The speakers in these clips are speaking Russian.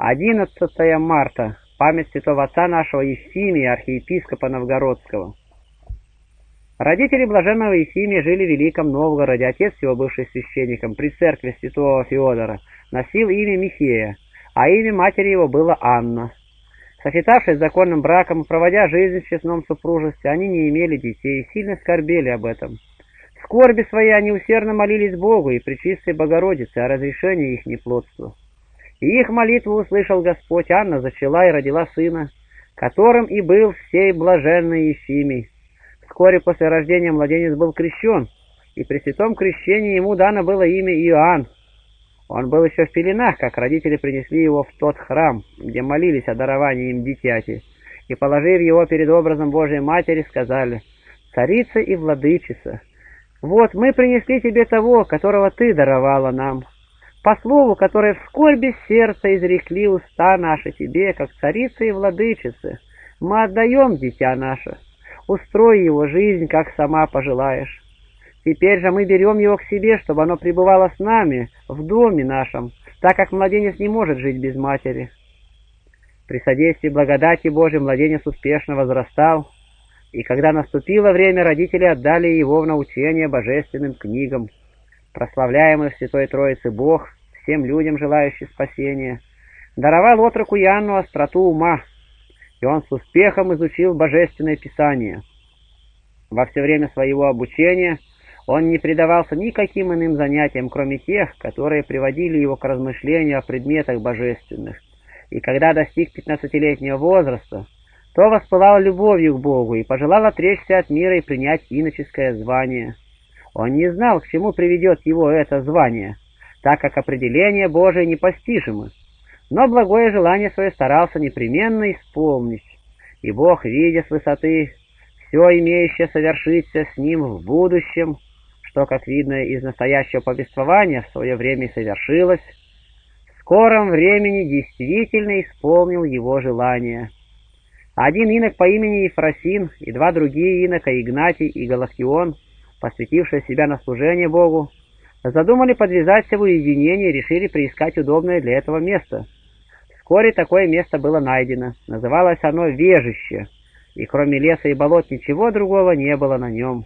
11 марта. Память святого отца нашего Ефимия, архиепископа Новгородского. Родители блаженного Ефимия жили в Великом Новгороде. Отец его, бывший священником при церкви святого Феодора, носил имя Михея, а имя матери его было Анна. Сочетавшись законным браком и проводя жизнь в честном супружестве, они не имели детей и сильно скорбели об этом. В скорби своей они усердно молились Богу и Пречистой Богородице о разрешении их неплодства. И их молитву услышал Господь, Анна зачала и родила сына, которым и был всей блаженный Ефимий. Вскоре после рождения младенец был крещен, и при святом крещении ему дано было имя Иоанн. Он был еще в пеленах, как родители принесли его в тот храм, где молились о даровании им дитяти, и, положив его перед образом Божией Матери, сказали, «Царица и владычица, вот мы принесли тебе того, которого ты даровала нам» по слову, которое в скорби сердца изрекли уста наши тебе, как царицы и владычицы. Мы отдаем дитя наше, устрой его жизнь, как сама пожелаешь. Теперь же мы берем его к себе, чтобы оно пребывало с нами в доме нашем, так как младенец не может жить без матери. При содействии благодати Божией младенец успешно возрастал, и когда наступило время, родители отдали его в научение божественным книгам. Прославляемый Святой Троице Бог — всем людям, желающим спасения, даровал отроку Иоанну остроту ума, и он с успехом изучил Божественное Писание. Во все время своего обучения он не предавался никаким иным занятиям, кроме тех, которые приводили его к размышлению о предметах божественных. И когда достиг пятнадцатилетнего возраста, то воспылал любовью к Богу и пожелал отречься от мира и принять иноческое звание. Он не знал, к чему приведет его это звание — так как определение Божие непостижимо, но благое желание свое старался непременно исполнить, и Бог, видя с высоты все имеющее совершиться с ним в будущем, что, как видно из настоящего повествования, в свое время совершилось, в скором времени действительно исполнил его желание. Один инок по имени Ефросин и два другие инока, Игнатий и Галактион, посвятившие себя на служение Богу, Задумали подвязаться в уединении и решили приискать удобное для этого место. Вскоре такое место было найдено. Называлось оно Вежище, и кроме леса и болот ничего другого не было на нем.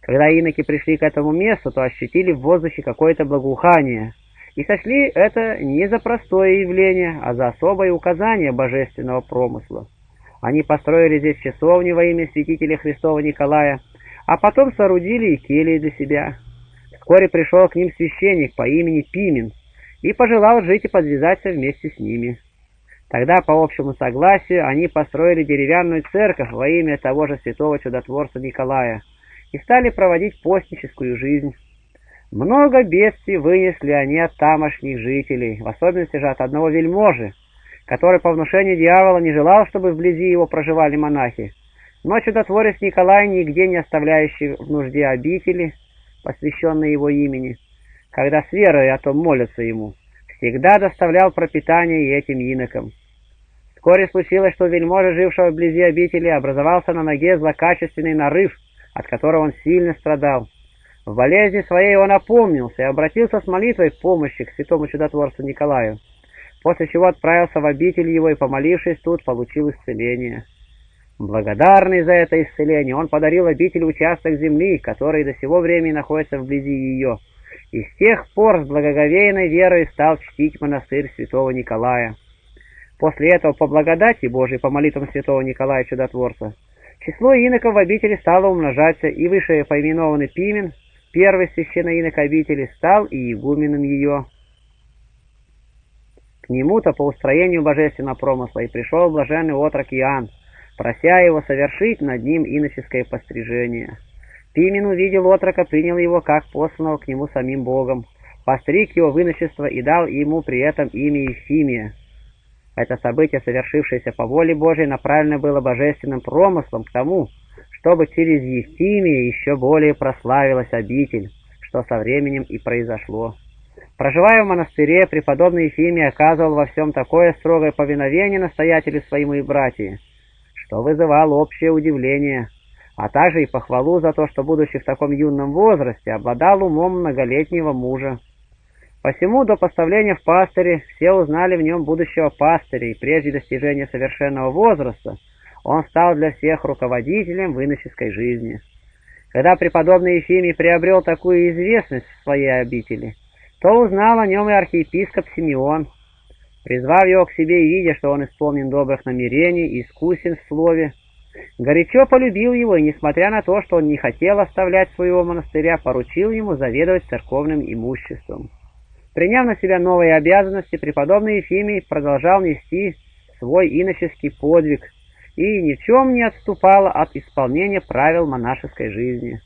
Когда иноки пришли к этому месту, то ощутили в воздухе какое-то благоухание, и сочли это не за простое явление, а за особое указание божественного промысла. Они построили здесь часовню во имя святителя Христова Николая, а потом соорудили и келии для себя. Вскоре пришел к ним священник по имени Пимен и пожелал жить и подвязаться вместе с ними. Тогда, по общему согласию, они построили деревянную церковь во имя того же святого чудотворца Николая и стали проводить постническую жизнь. Много бедствий вынесли они от тамошних жителей, в особенности же от одного вельможи, который по внушению дьявола не желал, чтобы вблизи его проживали монахи. Но чудотворец Николай, нигде не оставляющий в нужде обители, посвященный его имени, когда с верой о том молятся ему, всегда доставлял пропитание и этим инокам. Вскоре случилось, что вельможа, жившего вблизи обители, образовался на ноге злокачественный нарыв, от которого он сильно страдал. В болезни своей он опомнился и обратился с молитвой помощи к святому чудотворцу Николаю, после чего отправился в обитель его и, помолившись тут, получил исцеление. Благодарный за это исцеление, он подарил обители участок земли, который до сего времени находится вблизи ее, и с тех пор с благоговейной верой стал чтить монастырь святого Николая. После этого, по благодати Божией, по молитвам святого Николая Чудотворца, число иноков в обители стало умножаться, и выше поименованный Пимен, первый священный инок обители, стал и игуменом ее. К нему-то по устроению божественного промысла и пришел блаженный отрок Иоанн, прося его совершить над ним иноческое пострижение. Пимен увидел отрока, принял его как посланного к нему самим Богом, постриг его в иночество и дал ему при этом имя Ефимия. Это событие, совершившееся по воле Божией, направлено было божественным промыслом к тому, чтобы через Ефимия еще более прославилась обитель, что со временем и произошло. Проживая в монастыре, преподобный Ефимий оказывал во всем такое строгое повиновение настоятелю своему и братьям, что вызывало общее удивление, а также и похвалу за то, что, будучи в таком юном возрасте, обладал умом многолетнего мужа. Посему до поставления в пастыре все узнали в нем будущего пастыря, и прежде достижения совершенного возраста он стал для всех руководителем в жизни. Когда преподобный Ефимий приобрел такую известность в своей обители, то узнал о нем и архиепископ Симеон. Призвав его к себе и видя, что он исполнен добрых намерений и искусен в слове, горячо полюбил его и, несмотря на то, что он не хотел оставлять своего монастыря, поручил ему заведовать церковным имуществом. Приняв на себя новые обязанности, преподобный Ефимий продолжал нести свой иноческий подвиг и ни в чем не отступал от исполнения правил монашеской жизни.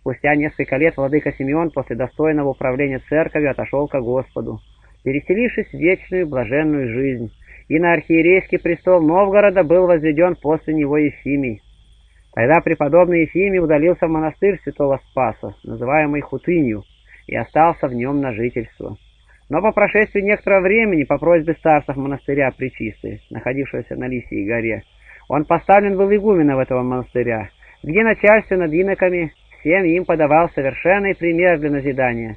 Спустя несколько лет владыка Симеон после достойного управления церковью отошел ко Господу, переселившись в вечную блаженную жизнь, и на архиерейский престол Новгорода был возведен после него Ефимий. Тогда преподобный Ефимий удалился в монастырь святого Спаса, называемый Хутынью, и остался в нем на жительство. Но по прошествии некоторого времени, по просьбе старцев монастыря Пречистой, находившегося на Лисии горе, он поставлен был игуменом этого монастыря, где начальство над иноками всем им подавал совершенный пример для назидания,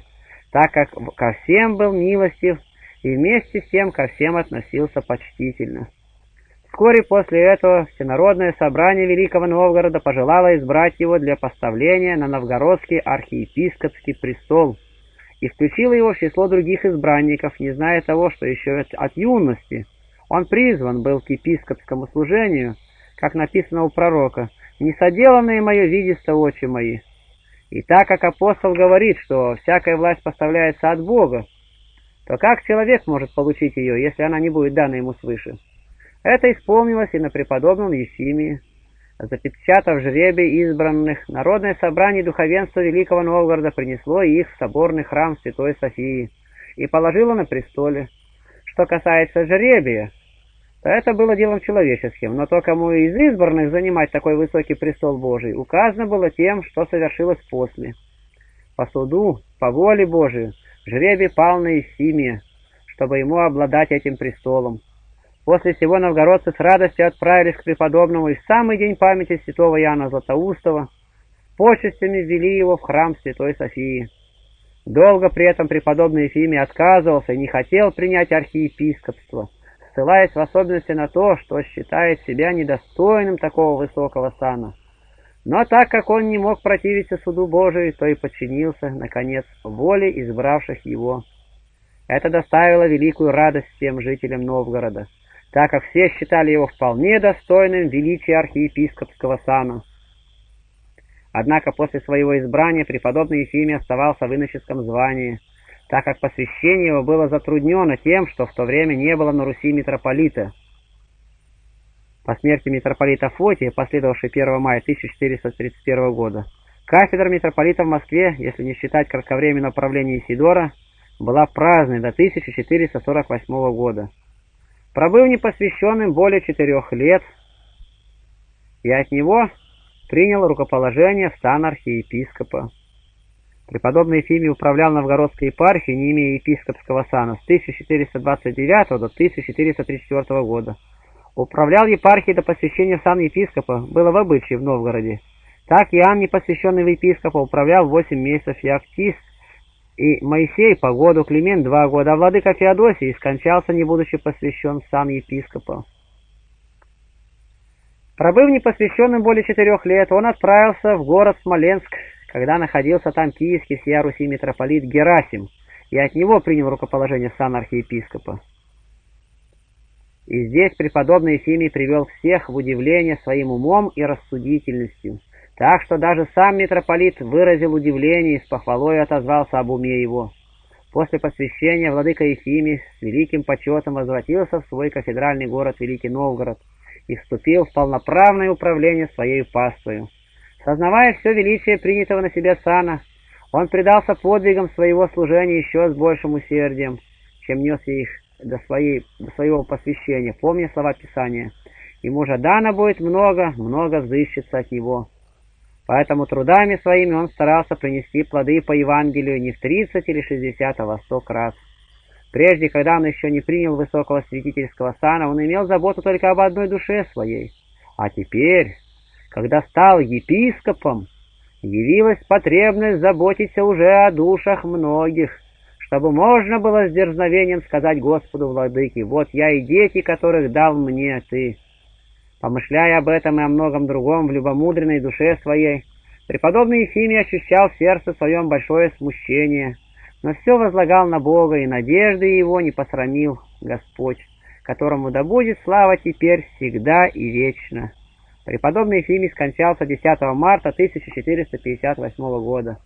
так как ко всем был милостив и вместе с тем ко всем относился почтительно. Вскоре после этого Всенародное собрание Великого Новгорода пожелало избрать его для поставления на новгородский архиепископский престол и включило его в число других избранников, не зная того, что еще от юности он призван был к епископскому служению, как написано у пророка, «Не соделанное мое видится очи мои». И так как апостол говорит, что всякая власть поставляется от Бога, то как человек может получить ее, если она не будет дана ему свыше? Это исполнилось и на преподобном Ефимии. Запечатав жребий избранных, Народное собрание духовенства Великого Новгорода принесло их в соборный храм Святой Софии и положило на престоле. Что касается жребия, то это было делом человеческим, но то, кому из избранных занимать такой высокий престол Божий, указано было тем, что совершилось после. По суду, по воле Божию, жребий пал на Ефимия, чтобы ему обладать этим престолом. После всего новгородцы с радостью отправились к преподобному и в самый день памяти святого Иоанна Златоустова почестями ввели его в храм Святой Софии. Долго при этом преподобный Ефимий отказывался и не хотел принять архиепископство, ссылаясь в особенности на то, что считает себя недостойным такого высокого сана. Но так как он не мог противиться суду Божию, то и подчинился, наконец, воле избравших его. Это доставило великую радость всем жителям Новгорода так как все считали его вполне достойным величия архиепископского сана. Однако после своего избрания преподобный Ефимий оставался в иноческом звании, так как посвящение его было затруднено тем, что в то время не было на Руси митрополита. По смерти митрополита Фотия, последовавшей 1 мая 1431 года, кафедра митрополита в Москве, если не считать кратковременного правления Исидора, была праздной до 1448 года. Пробыв непосвященным более четырех лет, и от него принял рукоположение в стан архиепископа. Преподобный Ефимий управлял Новгородской епархией, не имея епископского сана, с 1429 до 1434 года. Управлял епархией до посвящения в сан епископа, было в обычае в Новгороде. Так Иоанн, не посвященный в епископа, управлял 8 месяцев Феоктист, и Моисей по году, Климент два года, а владыка Феодосий скончался, не будучи посвящен сан епископа. Пробыв непосвященным более четырех лет, он отправился в город Смоленск, когда находился там киевский всея Руси митрополит Герасим, и от него принял рукоположение сан архиепископа. И здесь преподобный Ефимий привел всех в удивление своим умом и рассудительностью. Так что даже сам митрополит выразил удивление и с похвалой отозвался об уме его. После посвящения владыка Ефимий с великим почетом возвратился в свой кафедральный город Великий Новгород и вступил в полноправное управление своей паствою. Сознавая все величие принятого на себя сана, он предался подвигам своего служения еще с большим усердием, чем нес их до, своей, до своего посвящения, помня слова Писания. Ему же дано будет много, много взыщется от него. Поэтому трудами своими он старался принести плоды по Евангелию не в 30 или 60, а во 100 раз. Прежде, когда он еще не принял высокого святительского сана, он имел заботу только об одной душе своей. А теперь, когда стал епископом, явилась потребность заботиться уже о душах многих, чтобы можно было с дерзновением сказать Господу Владыке, «Вот я и дети, которых дал мне Ты». Помышляя об этом и о многом другом в любомудренной душе своей, преподобный Ефимий ощущал в сердце своем большое смущение, но все возлагал на Бога, и надежды его не посрамил Господь, которому да будет слава теперь, всегда и вечно. Преподобный Ефимий скончался 10 марта 1458 года.